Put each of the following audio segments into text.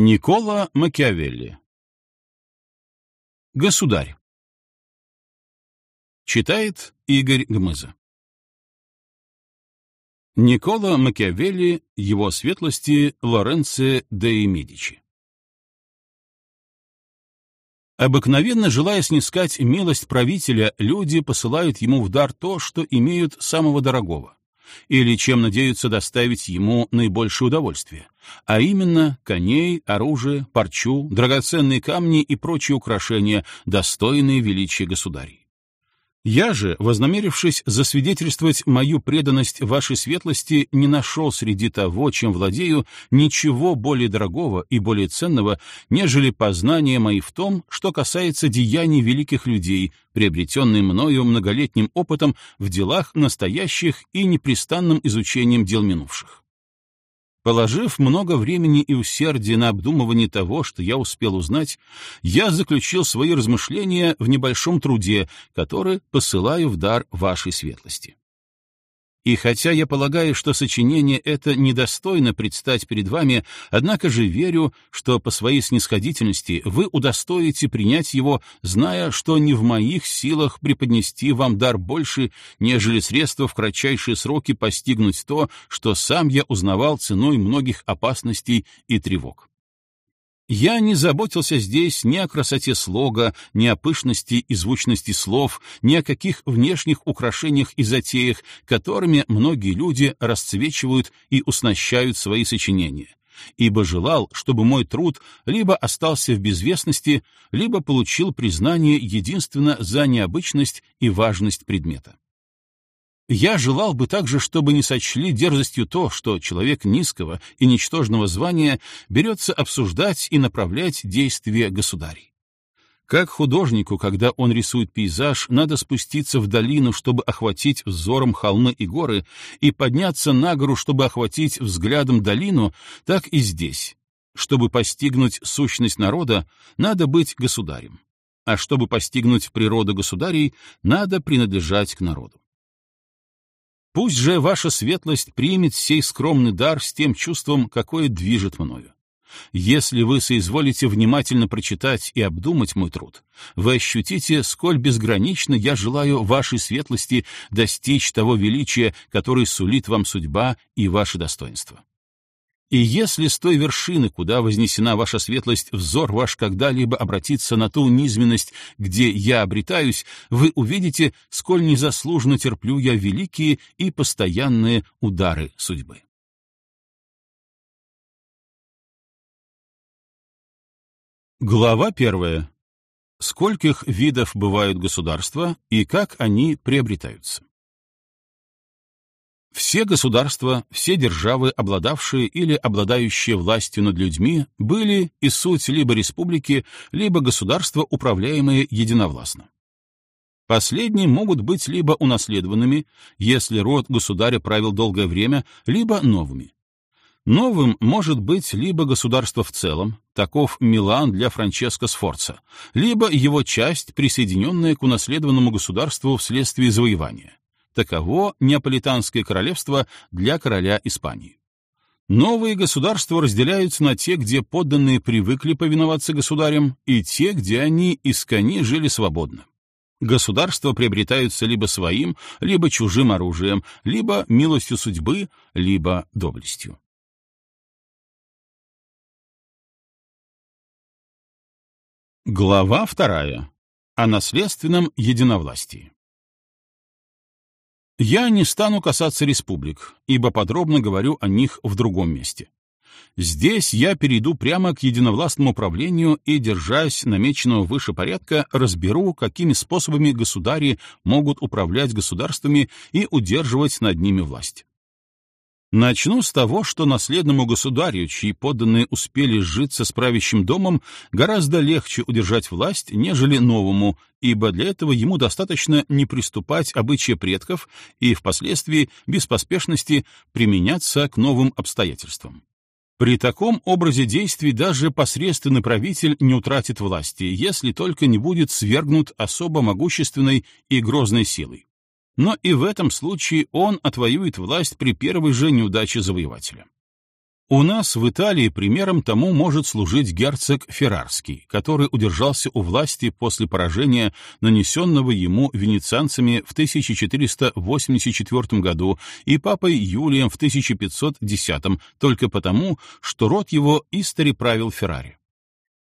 Никола Макиавелли. Государь. Читает Игорь Гмыза. Никола Макиавелли, его светлости Лоренцо де Медичи. Обыкновенно, желая снискать милость правителя, люди посылают ему в дар то, что имеют самого дорогого, или чем надеются доставить ему наибольшее удовольствие, а именно коней, оружие, парчу, драгоценные камни и прочие украшения, достойные величия государей. Я же, вознамерившись засвидетельствовать мою преданность вашей светлости, не нашел среди того, чем владею, ничего более дорогого и более ценного, нежели познания мои в том, что касается деяний великих людей, приобретенные мною многолетним опытом в делах настоящих и непрестанным изучением дел минувших. Положив много времени и усердия на обдумывание того, что я успел узнать, я заключил свои размышления в небольшом труде, который посылаю в дар вашей светлости. И хотя я полагаю, что сочинение это недостойно предстать перед вами, однако же верю, что по своей снисходительности вы удостоите принять его, зная, что не в моих силах преподнести вам дар больше, нежели средства в кратчайшие сроки постигнуть то, что сам я узнавал ценой многих опасностей и тревог. Я не заботился здесь ни о красоте слога, ни о пышности и звучности слов, ни о каких внешних украшениях и затеях, которыми многие люди расцвечивают и уснащают свои сочинения, ибо желал, чтобы мой труд либо остался в безвестности, либо получил признание единственно за необычность и важность предмета. Я желал бы также, чтобы не сочли дерзостью то, что человек низкого и ничтожного звания берется обсуждать и направлять действия государей. Как художнику, когда он рисует пейзаж, надо спуститься в долину, чтобы охватить взором холмы и горы, и подняться на гору, чтобы охватить взглядом долину, так и здесь. Чтобы постигнуть сущность народа, надо быть государем. А чтобы постигнуть природу государей, надо принадлежать к народу. Пусть же ваша светлость примет сей скромный дар с тем чувством, какое движет мною. Если вы соизволите внимательно прочитать и обдумать мой труд, вы ощутите, сколь безгранично я желаю вашей светлости достичь того величия, которое сулит вам судьба и ваше достоинство. И если с той вершины, куда вознесена ваша светлость, взор ваш когда-либо обратится на ту низменность, где я обретаюсь, вы увидите, сколь незаслуженно терплю я великие и постоянные удары судьбы. Глава первая. Скольких видов бывают государства и как они приобретаются? Все государства, все державы, обладавшие или обладающие властью над людьми, были и суть либо республики, либо государства, управляемые единовластно. Последние могут быть либо унаследованными, если род государя правил долгое время, либо новыми. Новым может быть либо государство в целом, таков Милан для Франческо Сфорца, либо его часть, присоединенная к унаследованному государству вследствие завоевания. Таково Неаполитанское королевство для короля Испании. Новые государства разделяются на те, где подданные привыкли повиноваться государям, и те, где они искони жили свободно. Государства приобретаются либо своим, либо чужим оружием, либо милостью судьбы, либо доблестью. Глава вторая. О наследственном единовластии. Я не стану касаться республик, ибо подробно говорю о них в другом месте. Здесь я перейду прямо к единовластному правлению и, держась намеченного выше порядка, разберу, какими способами государи могут управлять государствами и удерживать над ними власть. Начну с того, что наследному государю, чьи подданные успели сжиться с правящим домом, гораздо легче удержать власть, нежели новому, ибо для этого ему достаточно не приступать обычая предков и впоследствии без поспешности применяться к новым обстоятельствам. При таком образе действий даже посредственный правитель не утратит власти, если только не будет свергнут особо могущественной и грозной силой но и в этом случае он отвоюет власть при первой же неудаче завоевателя. У нас в Италии примером тому может служить герцог Феррарский, который удержался у власти после поражения, нанесенного ему венецианцами в 1484 году и папой Юлием в 1510 только потому, что род его истори правил Феррари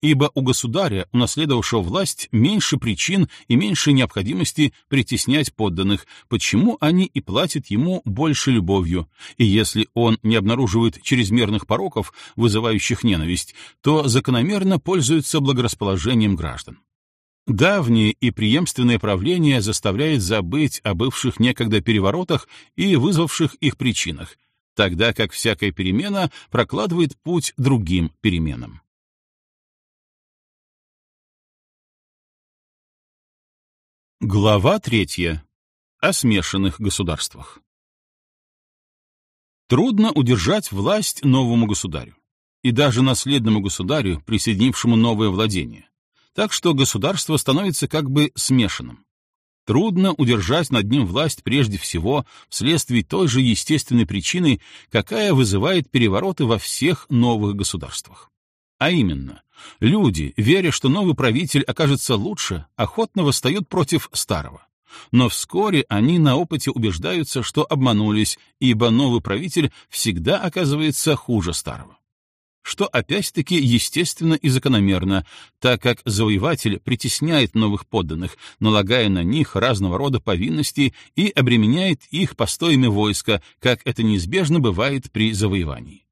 ибо у государя, унаследовавшего власть, меньше причин и меньше необходимости притеснять подданных, почему они и платят ему больше любовью, и если он не обнаруживает чрезмерных пороков, вызывающих ненависть, то закономерно пользуется благорасположением граждан. Давнее и преемственное правление заставляет забыть о бывших некогда переворотах и вызвавших их причинах, тогда как всякая перемена прокладывает путь другим переменам. Глава третья. О смешанных государствах. Трудно удержать власть новому государю, и даже наследному государю, присоединившему новое владение, так что государство становится как бы смешанным. Трудно удержать над ним власть прежде всего вследствие той же естественной причины, какая вызывает перевороты во всех новых государствах. А именно, люди, веря, что новый правитель окажется лучше, охотно восстают против старого. Но вскоре они на опыте убеждаются, что обманулись, ибо новый правитель всегда оказывается хуже старого. Что опять-таки естественно и закономерно, так как завоеватель притесняет новых подданных, налагая на них разного рода повинности и обременяет их постоями войска, как это неизбежно бывает при завоевании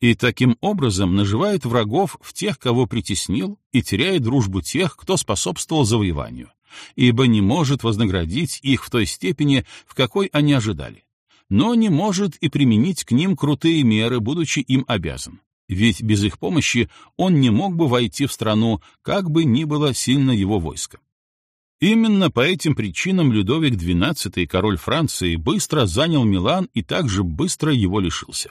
и таким образом наживает врагов в тех, кого притеснил, и теряет дружбу тех, кто способствовал завоеванию, ибо не может вознаградить их в той степени, в какой они ожидали, но не может и применить к ним крутые меры, будучи им обязан. Ведь без их помощи он не мог бы войти в страну, как бы ни было сильно его войско. Именно по этим причинам Людовик XII, король Франции, быстро занял Милан и также быстро его лишился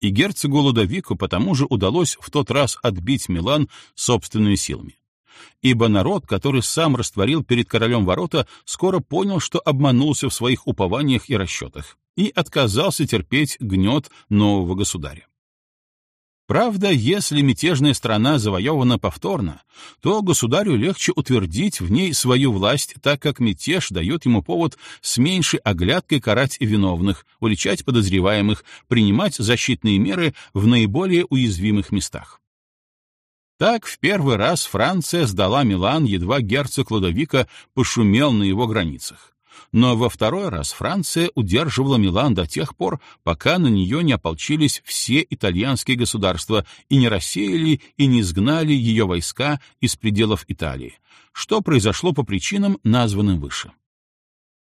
и герцогу Лудовику потому же удалось в тот раз отбить Милан собственными силами. Ибо народ, который сам растворил перед королем ворота, скоро понял, что обманулся в своих упованиях и расчетах, и отказался терпеть гнет нового государя. Правда, если мятежная страна завоевана повторно, то государю легче утвердить в ней свою власть, так как мятеж дает ему повод с меньшей оглядкой карать виновных, уличать подозреваемых, принимать защитные меры в наиболее уязвимых местах. Так в первый раз Франция сдала Милан, едва герцог Лудовика пошумел на его границах но во второй раз Франция удерживала Милан до тех пор, пока на нее не ополчились все итальянские государства и не рассеяли и не изгнали ее войска из пределов Италии, что произошло по причинам, названным выше.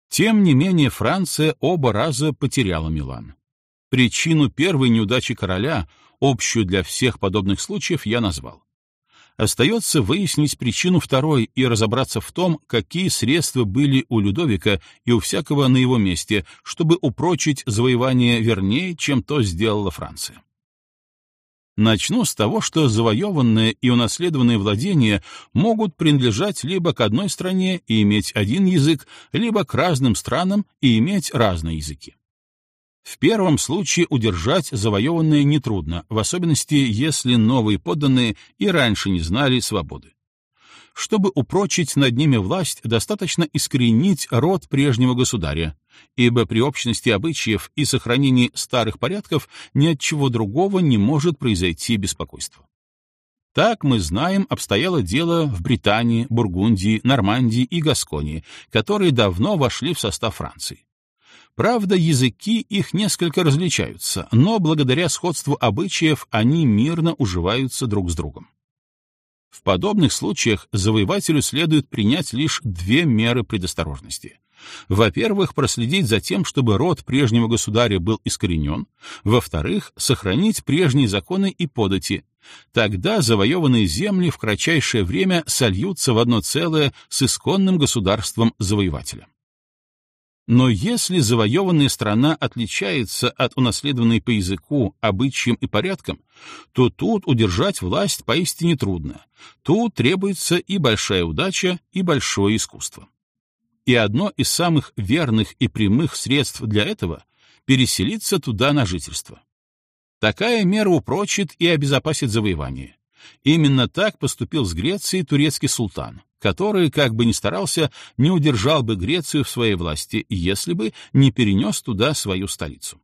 Тем не менее Франция оба раза потеряла Милан. Причину первой неудачи короля, общую для всех подобных случаев, я назвал. Остается выяснить причину второй и разобраться в том, какие средства были у Людовика и у всякого на его месте, чтобы упрочить завоевание вернее, чем то сделала Франция. Начну с того, что завоеванные и унаследованные владения могут принадлежать либо к одной стране и иметь один язык, либо к разным странам и иметь разные языки. В первом случае удержать завоеванное нетрудно, в особенности, если новые подданные и раньше не знали свободы. Чтобы упрочить над ними власть, достаточно искоренить род прежнего государя, ибо при общности обычаев и сохранении старых порядков ни от чего другого не может произойти беспокойство. Так мы знаем, обстояло дело в Британии, Бургундии, Нормандии и Гасконии, которые давно вошли в состав Франции. Правда, языки их несколько различаются, но благодаря сходству обычаев они мирно уживаются друг с другом. В подобных случаях завоевателю следует принять лишь две меры предосторожности. Во-первых, проследить за тем, чтобы род прежнего государя был искоренен. Во-вторых, сохранить прежние законы и подати. Тогда завоеванные земли в кратчайшее время сольются в одно целое с исконным государством завоевателя. Но если завоеванная страна отличается от унаследованной по языку, обычаям и порядкам, то тут удержать власть поистине трудно. Тут требуется и большая удача, и большое искусство. И одно из самых верных и прямых средств для этого — переселиться туда на жительство. Такая мера упрочит и обезопасит завоевание. Именно так поступил с Грецией турецкий султан, который, как бы ни старался, не удержал бы Грецию в своей власти, если бы не перенес туда свою столицу.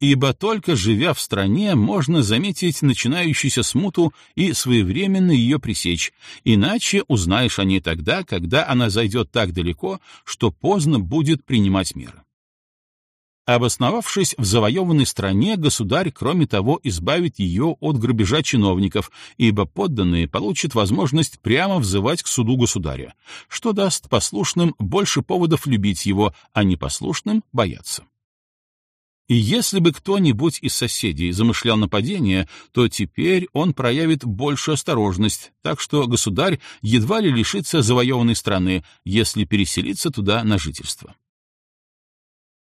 Ибо только живя в стране, можно заметить начинающуюся смуту и своевременно ее пресечь, иначе узнаешь о ней тогда, когда она зайдет так далеко, что поздно будет принимать меры. Обосновавшись в завоеванной стране, государь, кроме того, избавит ее от грабежа чиновников, ибо подданные получат возможность прямо взывать к суду государя, что даст послушным больше поводов любить его, а непослушным — бояться. И если бы кто-нибудь из соседей замышлял нападение, то теперь он проявит большую осторожность, так что государь едва ли лишится завоеванной страны, если переселится туда на жительство.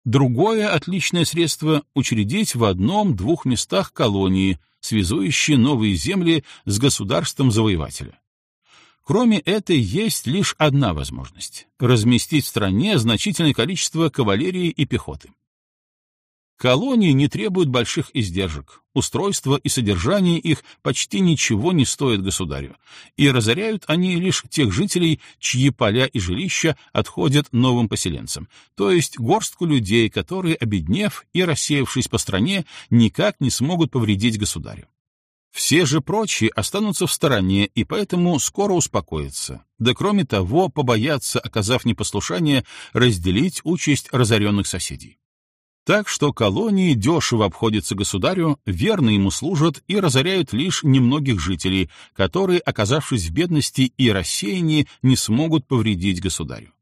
Другое отличное средство — учредить в одном-двух местах колонии, связующие новые земли с государством завоевателя. Кроме этой, есть лишь одна возможность — разместить в стране значительное количество кавалерии и пехоты. Колонии не требуют больших издержек, устройство и содержание их почти ничего не стоят государю, и разоряют они лишь тех жителей, чьи поля и жилища отходят новым поселенцам, то есть горстку людей, которые, обеднев и рассеявшись по стране, никак не смогут повредить государю. Все же прочие останутся в стороне и поэтому скоро успокоятся, да кроме того побоятся, оказав непослушание, разделить участь разоренных соседей. Так что колонии дешево обходятся государю, верно ему служат и разоряют лишь немногих жителей, которые, оказавшись в бедности и рассеянии, не смогут повредить государю.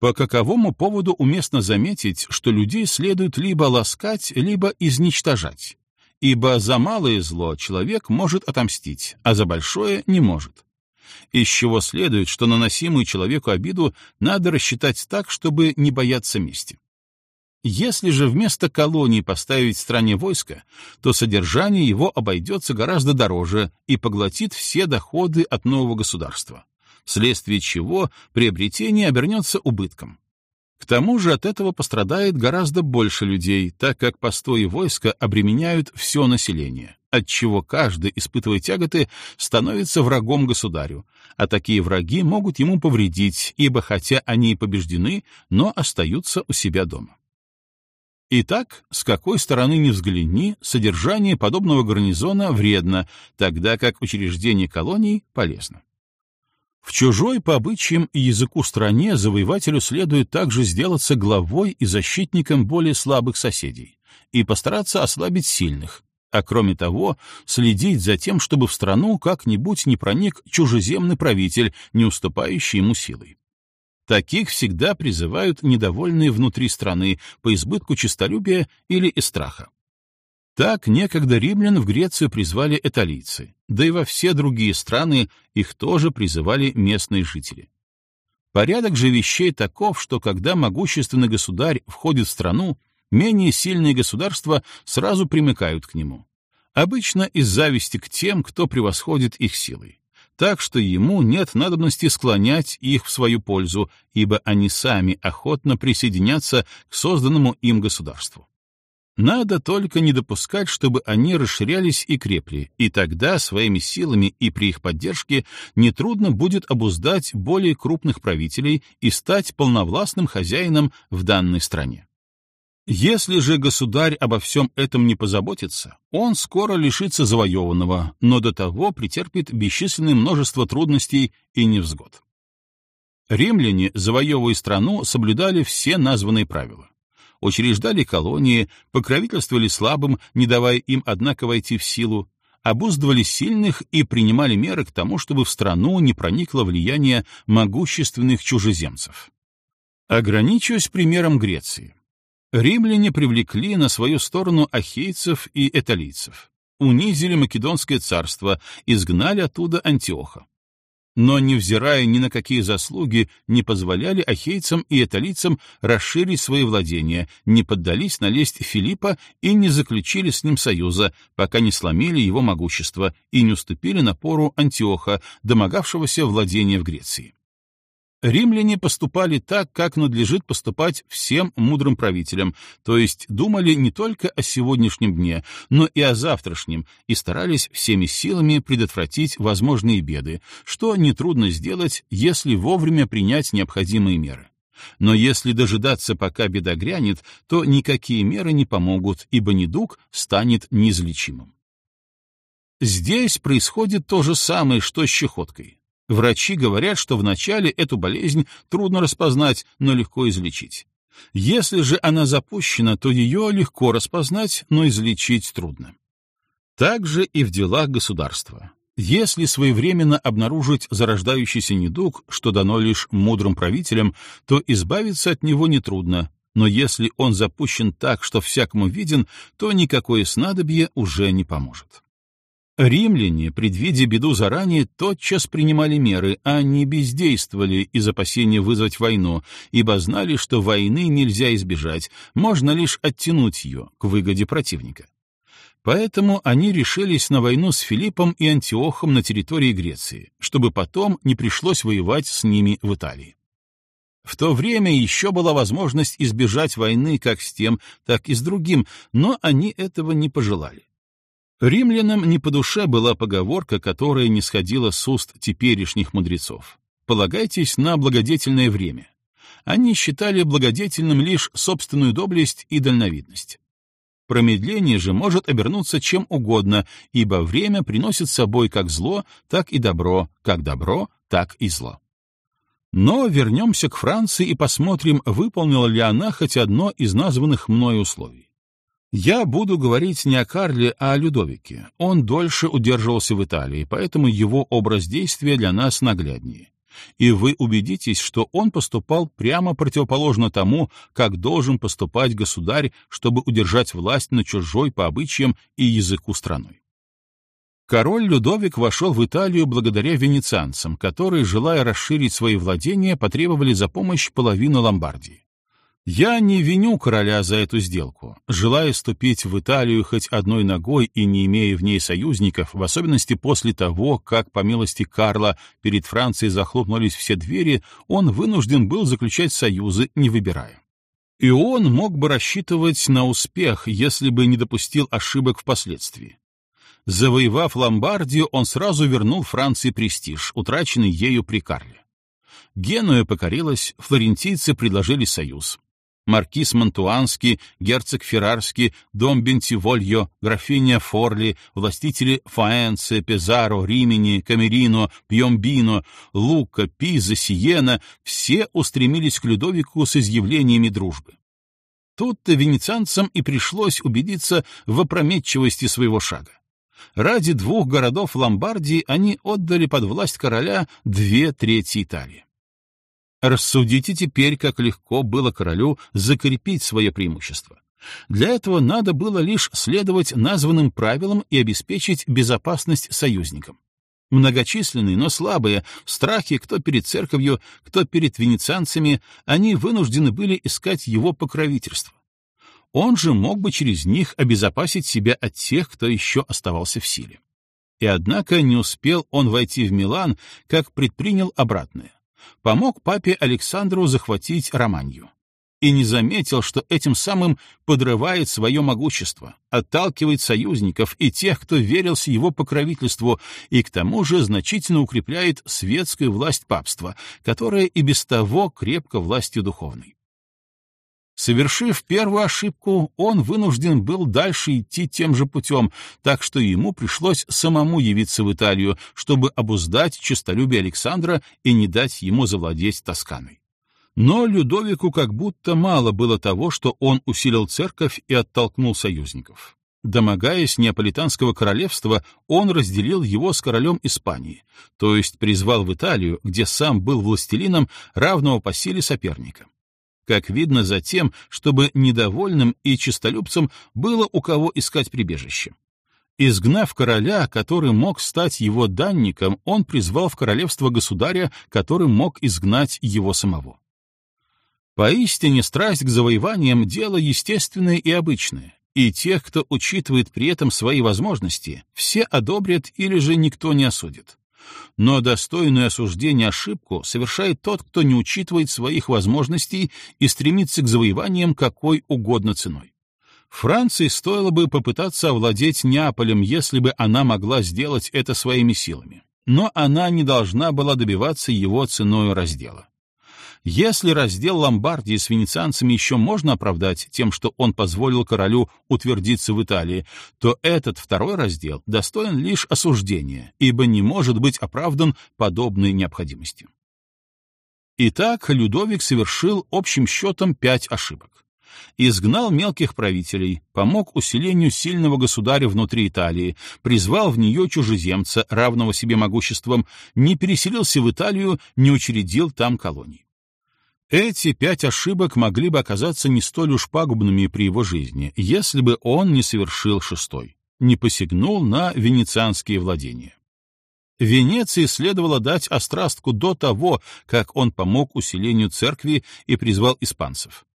По каковому поводу уместно заметить, что людей следует либо ласкать, либо изничтожать, ибо за малое зло человек может отомстить, а за большое не может. Из чего следует, что наносимую человеку обиду надо рассчитать так, чтобы не бояться мести. Если же вместо колонии поставить в стране войско, то содержание его обойдется гораздо дороже и поглотит все доходы от нового государства, вследствие чего приобретение обернется убытком. К тому же от этого пострадает гораздо больше людей, так как постои войска обременяют все население, отчего каждый, испытывая тяготы, становится врагом государю, а такие враги могут ему повредить, ибо хотя они и побеждены, но остаются у себя дома. Итак, с какой стороны ни взгляни, содержание подобного гарнизона вредно, тогда как учреждение колоний полезно. В чужой по обычаям и языку стране завоевателю следует также сделаться главой и защитником более слабых соседей и постараться ослабить сильных, а кроме того, следить за тем, чтобы в страну как-нибудь не проник чужеземный правитель, не уступающий ему силой. Таких всегда призывают недовольные внутри страны по избытку честолюбия или из страха. Так некогда римлян в Грецию призвали эталийцы, да и во все другие страны их тоже призывали местные жители. Порядок же вещей таков, что когда могущественный государь входит в страну, менее сильные государства сразу примыкают к нему. Обычно из зависти к тем, кто превосходит их силой так что ему нет надобности склонять их в свою пользу, ибо они сами охотно присоединятся к созданному им государству. Надо только не допускать, чтобы они расширялись и крепли, и тогда своими силами и при их поддержке нетрудно будет обуздать более крупных правителей и стать полновластным хозяином в данной стране. Если же государь обо всем этом не позаботится, он скоро лишится завоеванного, но до того претерпит бесчисленное множество трудностей и невзгод. Римляне, завоевывая страну, соблюдали все названные правила. Учреждали колонии, покровительствовали слабым, не давая им, однако, войти в силу, обуздывали сильных и принимали меры к тому, чтобы в страну не проникло влияние могущественных чужеземцев. Ограничиваясь примером Греции. Римляне привлекли на свою сторону ахейцев и эталийцев, унизили Македонское царство, изгнали оттуда Антиоха. Но, невзирая ни на какие заслуги, не позволяли ахейцам и эталийцам расширить свои владения, не поддались на лесть Филиппа и не заключили с ним союза, пока не сломили его могущество и не уступили напору Антиоха, домогавшегося владения в Греции. Римляне поступали так, как надлежит поступать всем мудрым правителям, то есть думали не только о сегодняшнем дне, но и о завтрашнем, и старались всеми силами предотвратить возможные беды, что нетрудно сделать, если вовремя принять необходимые меры. Но если дожидаться, пока беда грянет, то никакие меры не помогут, ибо недуг станет неизлечимым. Здесь происходит то же самое, что с чехоткой. Врачи говорят, что вначале эту болезнь трудно распознать, но легко излечить. Если же она запущена, то ее легко распознать, но излечить трудно. Так же и в делах государства. Если своевременно обнаружить зарождающийся недуг, что дано лишь мудрым правителям, то избавиться от него нетрудно, но если он запущен так, что всякому виден, то никакое снадобье уже не поможет. Римляне, предвидя беду заранее, тотчас принимали меры, а не бездействовали из опасения вызвать войну, ибо знали, что войны нельзя избежать, можно лишь оттянуть ее к выгоде противника. Поэтому они решились на войну с Филиппом и Антиохом на территории Греции, чтобы потом не пришлось воевать с ними в Италии. В то время еще была возможность избежать войны как с тем, так и с другим, но они этого не пожелали. Римлянам не по душе была поговорка, которая не сходила с уст теперешних мудрецов. «Полагайтесь на благодетельное время». Они считали благодетельным лишь собственную доблесть и дальновидность. Промедление же может обернуться чем угодно, ибо время приносит с собой как зло, так и добро, как добро, так и зло. Но вернемся к Франции и посмотрим, выполнила ли она хоть одно из названных мной условий. Я буду говорить не о Карле, а о Людовике. Он дольше удерживался в Италии, поэтому его образ действия для нас нагляднее. И вы убедитесь, что он поступал прямо противоположно тому, как должен поступать государь, чтобы удержать власть на чужой по обычаям и языку страной. Король Людовик вошел в Италию благодаря венецианцам, которые, желая расширить свои владения, потребовали за помощь половину Ломбардии. Я не виню короля за эту сделку. Желая ступить в Италию хоть одной ногой и не имея в ней союзников, в особенности после того, как, по милости Карла, перед Францией захлопнулись все двери, он вынужден был заключать союзы, не выбирая. И он мог бы рассчитывать на успех, если бы не допустил ошибок впоследствии. Завоевав Ломбардию, он сразу вернул Франции престиж, утраченный ею при Карле. Генуя покорилась, флорентийцы предложили союз маркиз Монтуанский, герцог Феррарский, дом Бентивольо, графиня Форли, властители Фаэнце, Пезаро, Римени, Камерино, Пьомбино, Лука, Пиза, Сиена — все устремились к Людовику с изъявлениями дружбы. Тут-то венецианцам и пришлось убедиться в опрометчивости своего шага. Ради двух городов Ломбардии они отдали под власть короля две трети Италии. Рассудите теперь, как легко было королю закрепить свое преимущество. Для этого надо было лишь следовать названным правилам и обеспечить безопасность союзникам. Многочисленные, но слабые, в страхе кто перед церковью, кто перед венецианцами, они вынуждены были искать его покровительство. Он же мог бы через них обезопасить себя от тех, кто еще оставался в силе. И однако не успел он войти в Милан, как предпринял обратное помог папе Александру захватить Романью. И не заметил, что этим самым подрывает свое могущество, отталкивает союзников и тех, кто верился его покровительству, и к тому же значительно укрепляет светскую власть папства, которая и без того крепко властью духовной. Совершив первую ошибку, он вынужден был дальше идти тем же путем, так что ему пришлось самому явиться в Италию, чтобы обуздать честолюбие Александра и не дать ему завладеть Тосканой. Но Людовику как будто мало было того, что он усилил церковь и оттолкнул союзников. Домогаясь Неаполитанского королевства, он разделил его с королем Испании, то есть призвал в Италию, где сам был властелином, равного по силе соперника как видно за тем, чтобы недовольным и честолюбцам было у кого искать прибежище. Изгнав короля, который мог стать его данником, он призвал в королевство государя, который мог изгнать его самого. Поистине страсть к завоеваниям — дело естественное и обычное, и тех, кто учитывает при этом свои возможности, все одобрят или же никто не осудит. Но достойную осуждения ошибку совершает тот, кто не учитывает своих возможностей и стремится к завоеваниям какой угодно ценой. Франции стоило бы попытаться овладеть Неаполем, если бы она могла сделать это своими силами. Но она не должна была добиваться его ценой раздела. Если раздел Ломбардии с венецианцами еще можно оправдать тем, что он позволил королю утвердиться в Италии, то этот второй раздел достоин лишь осуждения, ибо не может быть оправдан подобной необходимостью. Итак, Людовик совершил общим счетом пять ошибок изгнал мелких правителей, помог усилению сильного государя внутри Италии, призвал в нее чужеземца, равного себе могуществом, не переселился в Италию, не учредил там колоний. Эти пять ошибок могли бы оказаться не столь уж пагубными при его жизни, если бы он не совершил шестой, не посягнул на венецианские владения. Венеции следовало дать острастку до того, как он помог усилению церкви и призвал испанцев.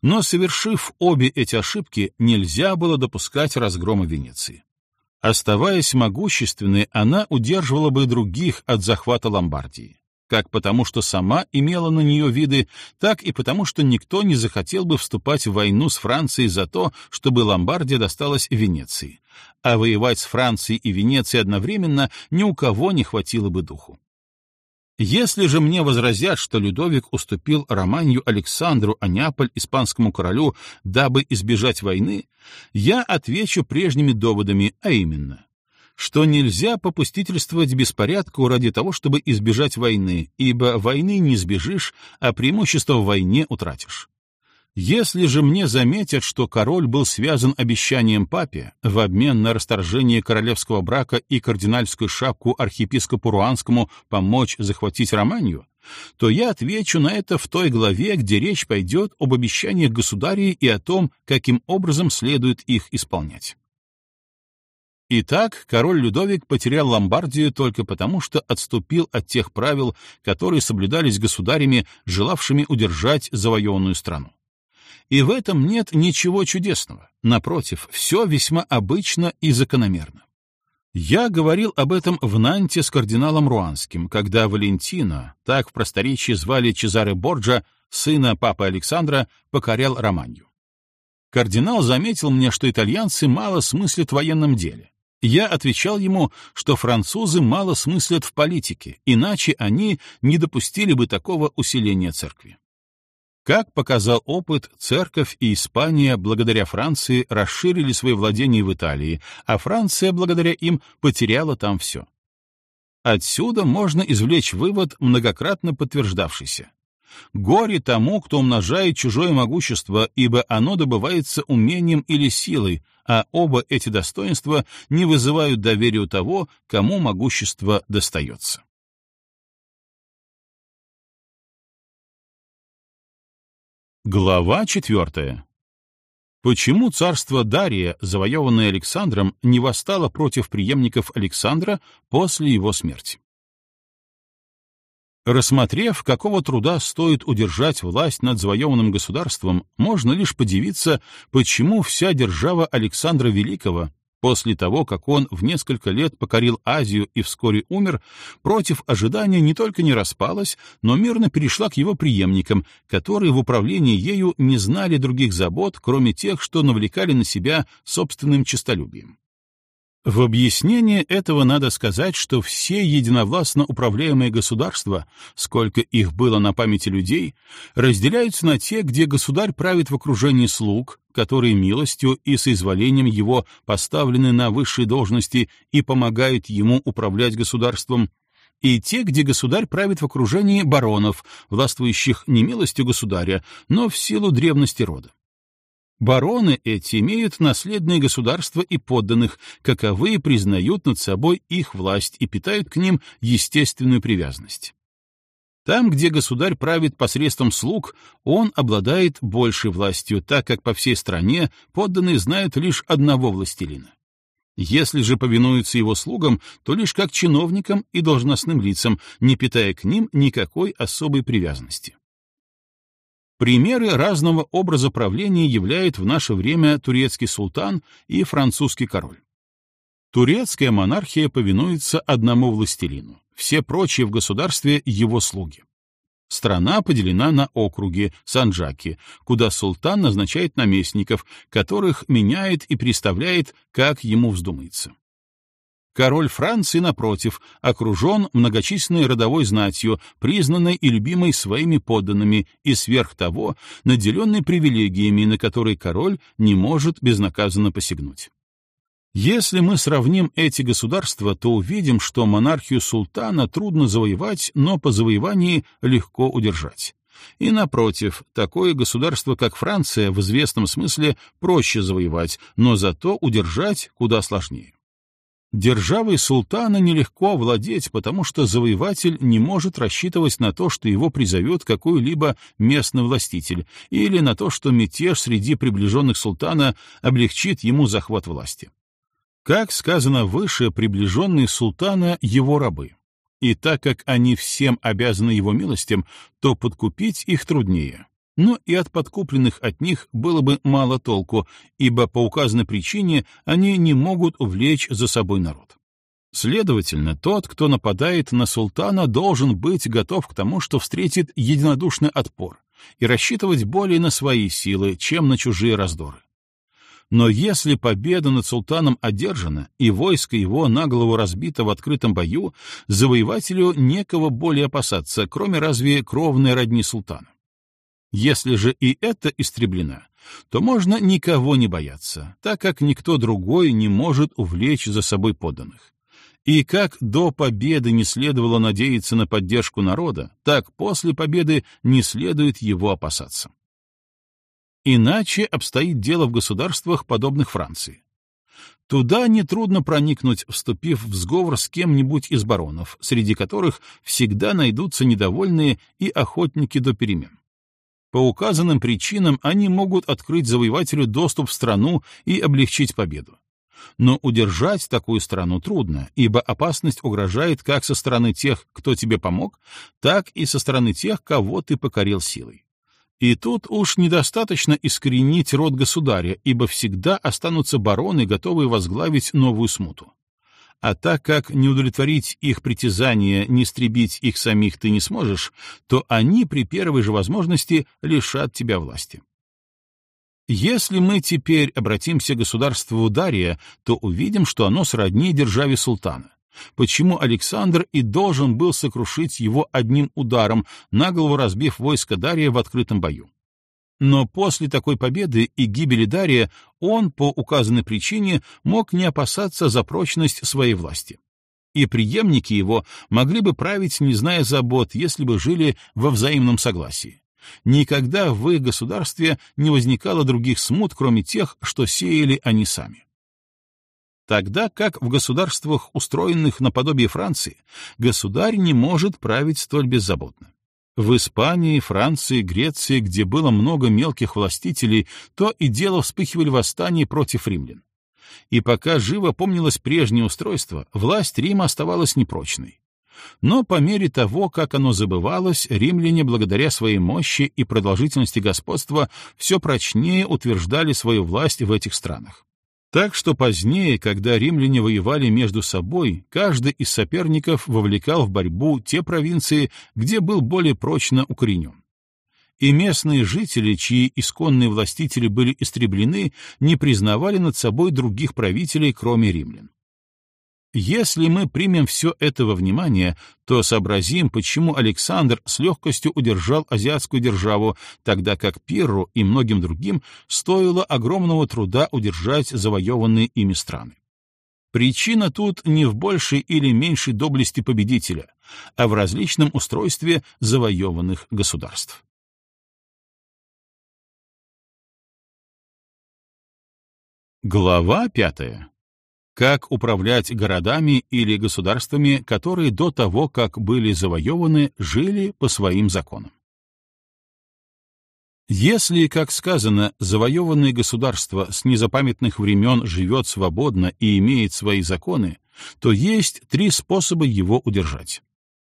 Но, совершив обе эти ошибки, нельзя было допускать разгрома Венеции. Оставаясь могущественной, она удерживала бы других от захвата Ломбардии. Как потому, что сама имела на нее виды, так и потому, что никто не захотел бы вступать в войну с Францией за то, чтобы Ломбардия досталась Венеции. А воевать с Францией и Венецией одновременно ни у кого не хватило бы духу. Если же мне возразят, что Людовик уступил Романью Александру, а испанскому королю, дабы избежать войны, я отвечу прежними доводами, а именно, что нельзя попустительствовать беспорядку ради того, чтобы избежать войны, ибо войны не избежишь, а преимущество в войне утратишь. Если же мне заметят, что король был связан обещанием папе в обмен на расторжение королевского брака и кардинальскую шапку архиепископу Руанскому помочь захватить Романию, то я отвечу на это в той главе, где речь пойдет об обещаниях государей и о том, каким образом следует их исполнять. Итак, король Людовик потерял Ломбардию только потому, что отступил от тех правил, которые соблюдались государями, желавшими удержать завоеванную страну. И в этом нет ничего чудесного. Напротив, все весьма обычно и закономерно. Я говорил об этом в Нанте с кардиналом Руанским, когда Валентина, так в просторечии звали Чезаре Борджа, сына папы Александра, покорял Романью. Кардинал заметил мне, что итальянцы мало смыслят в военном деле. Я отвечал ему, что французы мало смыслят в политике, иначе они не допустили бы такого усиления церкви. Как показал опыт, церковь и Испания благодаря Франции расширили свои владения в Италии, а Франция благодаря им потеряла там все. Отсюда можно извлечь вывод, многократно подтверждавшийся. Горе тому, кто умножает чужое могущество, ибо оно добывается умением или силой, а оба эти достоинства не вызывают доверия у того, кому могущество достается. Глава четвертая. Почему царство Дария, завоеванное Александром, не восстало против преемников Александра после его смерти? Рассмотрев, какого труда стоит удержать власть над завоеванным государством, можно лишь подивиться, почему вся держава Александра Великого, После того, как он в несколько лет покорил Азию и вскоре умер, против ожидания не только не распалась, но мирно перешла к его преемникам, которые в управлении ею не знали других забот, кроме тех, что навлекали на себя собственным честолюбием. В объяснение этого надо сказать, что все единовластно управляемые государства, сколько их было на памяти людей, разделяются на те, где государь правит в окружении слуг, которые милостью и соизволением его поставлены на высшие должности и помогают ему управлять государством, и те, где государь правит в окружении баронов, властвующих не милостью государя, но в силу древности рода. Бароны эти имеют наследные государства и подданных, каковые признают над собой их власть и питают к ним естественную привязанность. Там, где государь правит посредством слуг, он обладает большей властью, так как по всей стране подданные знают лишь одного властелина. Если же повинуются его слугам, то лишь как чиновникам и должностным лицам, не питая к ним никакой особой привязанности. Примеры разного образа правления являют в наше время турецкий султан и французский король. Турецкая монархия повинуется одному властелину, все прочие в государстве — его слуги. Страна поделена на округи, санджаки, куда султан назначает наместников, которых меняет и представляет, как ему вздумается. Король Франции, напротив, окружен многочисленной родовой знатью, признанной и любимой своими подданными, и сверх того, наделенной привилегиями, на которые король не может безнаказанно посягнуть. Если мы сравним эти государства, то увидим, что монархию султана трудно завоевать, но по завоевании легко удержать. И напротив, такое государство, как Франция, в известном смысле проще завоевать, но зато удержать куда сложнее. Державой султана нелегко владеть, потому что завоеватель не может рассчитывать на то, что его призовет какой-либо местный властитель, или на то, что мятеж среди приближенных султана облегчит ему захват власти. Как сказано выше, приближенные султана — его рабы. И так как они всем обязаны его милостям, то подкупить их труднее. Но и от подкупленных от них было бы мало толку, ибо по указанной причине они не могут увлечь за собой народ. Следовательно, тот, кто нападает на султана, должен быть готов к тому, что встретит единодушный отпор, и рассчитывать более на свои силы, чем на чужие раздоры. Но если победа над султаном одержана и войско его наголову разбито в открытом бою, завоевателю некого более опасаться, кроме разве кровной родни султана. Если же и это истреблено, то можно никого не бояться, так как никто другой не может увлечь за собой подданных. И как до победы не следовало надеяться на поддержку народа, так после победы не следует его опасаться. Иначе обстоит дело в государствах, подобных Франции. Туда нетрудно проникнуть, вступив в сговор с кем-нибудь из баронов, среди которых всегда найдутся недовольные и охотники до перемен. По указанным причинам они могут открыть завоевателю доступ в страну и облегчить победу. Но удержать такую страну трудно, ибо опасность угрожает как со стороны тех, кто тебе помог, так и со стороны тех, кого ты покорил силой. И тут уж недостаточно искоренить род государя, ибо всегда останутся бароны, готовые возглавить новую смуту. А так как не удовлетворить их притязания, не стребить их самих ты не сможешь, то они при первой же возможности лишат тебя власти. Если мы теперь обратимся к государству Дария, то увидим, что оно сродни державе султана почему Александр и должен был сокрушить его одним ударом, наголову разбив войско Дария в открытом бою. Но после такой победы и гибели Дария он, по указанной причине, мог не опасаться за прочность своей власти. И преемники его могли бы править, не зная забот, если бы жили во взаимном согласии. Никогда в их государстве не возникало других смут, кроме тех, что сеяли они сами. Тогда как в государствах, устроенных наподобие Франции, государь не может править столь беззаботно. В Испании, Франции, Греции, где было много мелких властителей, то и дело вспыхивали восстания против римлян. И пока живо помнилось прежнее устройство, власть Рима оставалась непрочной. Но по мере того, как оно забывалось, римляне, благодаря своей мощи и продолжительности господства, все прочнее утверждали свою власть в этих странах. Так что позднее, когда римляне воевали между собой, каждый из соперников вовлекал в борьбу те провинции, где был более прочно укоренен. И местные жители, чьи исконные властители были истреблены, не признавали над собой других правителей, кроме римлян. Если мы примем все это во внимание, то сообразим, почему Александр с легкостью удержал азиатскую державу, тогда как Пирру и многим другим стоило огромного труда удержать завоеванные ими страны. Причина тут не в большей или меньшей доблести победителя, а в различном устройстве завоеванных государств. Глава пятая как управлять городами или государствами, которые до того, как были завоеваны, жили по своим законам. Если, как сказано, завоеванное государство с незапамятных времен живет свободно и имеет свои законы, то есть три способа его удержать.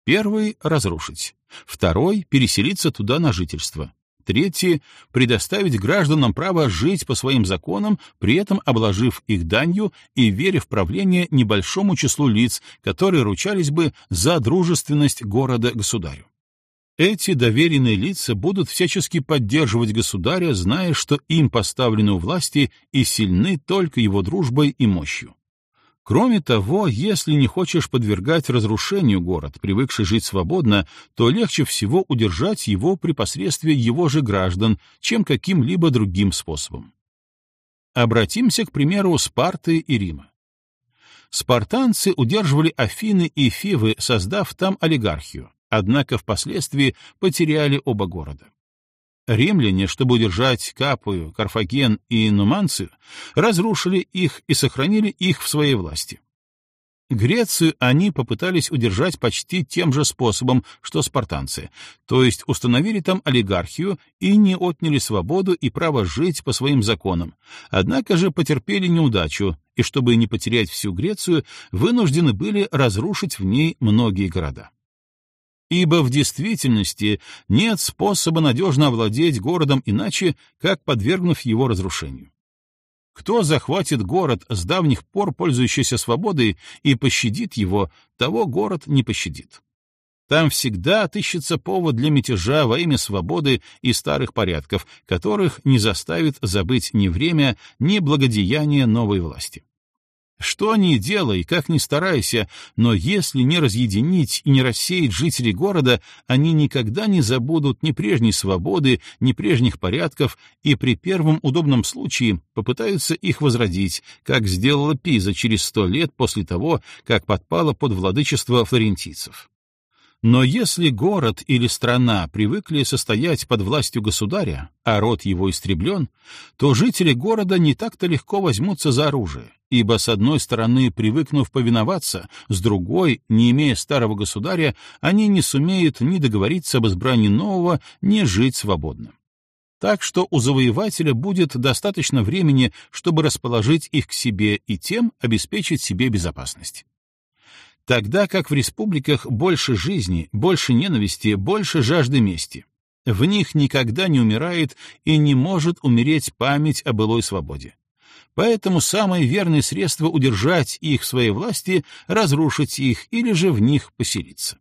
Первый — разрушить. Второй — переселиться туда на жительство. Третье — предоставить гражданам право жить по своим законам, при этом обложив их данью и веря в правление небольшому числу лиц, которые ручались бы за дружественность города-государю. Эти доверенные лица будут всячески поддерживать государя, зная, что им поставлены у власти и сильны только его дружбой и мощью. Кроме того, если не хочешь подвергать разрушению город, привыкший жить свободно, то легче всего удержать его при посредстве его же граждан, чем каким-либо другим способом. Обратимся, к примеру, Спарты и Рима. Спартанцы удерживали Афины и Фивы, создав там олигархию, однако впоследствии потеряли оба города. Римляне, чтобы удержать Капую, Карфаген и Нуманцию, разрушили их и сохранили их в своей власти. Грецию они попытались удержать почти тем же способом, что спартанцы, то есть установили там олигархию и не отняли свободу и право жить по своим законам, однако же потерпели неудачу, и чтобы не потерять всю Грецию, вынуждены были разрушить в ней многие города. Ибо в действительности нет способа надежно овладеть городом иначе, как подвергнув его разрушению. Кто захватит город с давних пор пользующийся свободой и пощадит его, того город не пощадит. Там всегда отыщется повод для мятежа во имя свободы и старых порядков, которых не заставит забыть ни время, ни благодеяние новой власти. Что ни делай, как ни старайся, но если не разъединить и не рассеять жителей города, они никогда не забудут ни прежней свободы, ни прежних порядков, и при первом удобном случае попытаются их возродить, как сделала Пиза через сто лет после того, как подпала под владычество флорентийцев. Но если город или страна привыкли состоять под властью государя, а род его истреблен, то жители города не так-то легко возьмутся за оружие, ибо с одной стороны, привыкнув повиноваться, с другой, не имея старого государя, они не сумеют ни договориться об избрании нового, ни жить свободно. Так что у завоевателя будет достаточно времени, чтобы расположить их к себе и тем обеспечить себе безопасность. Тогда как в республиках больше жизни, больше ненависти, больше жажды мести. В них никогда не умирает и не может умереть память о былой свободе. Поэтому самое верное средство удержать их в своей власти — разрушить их или же в них поселиться.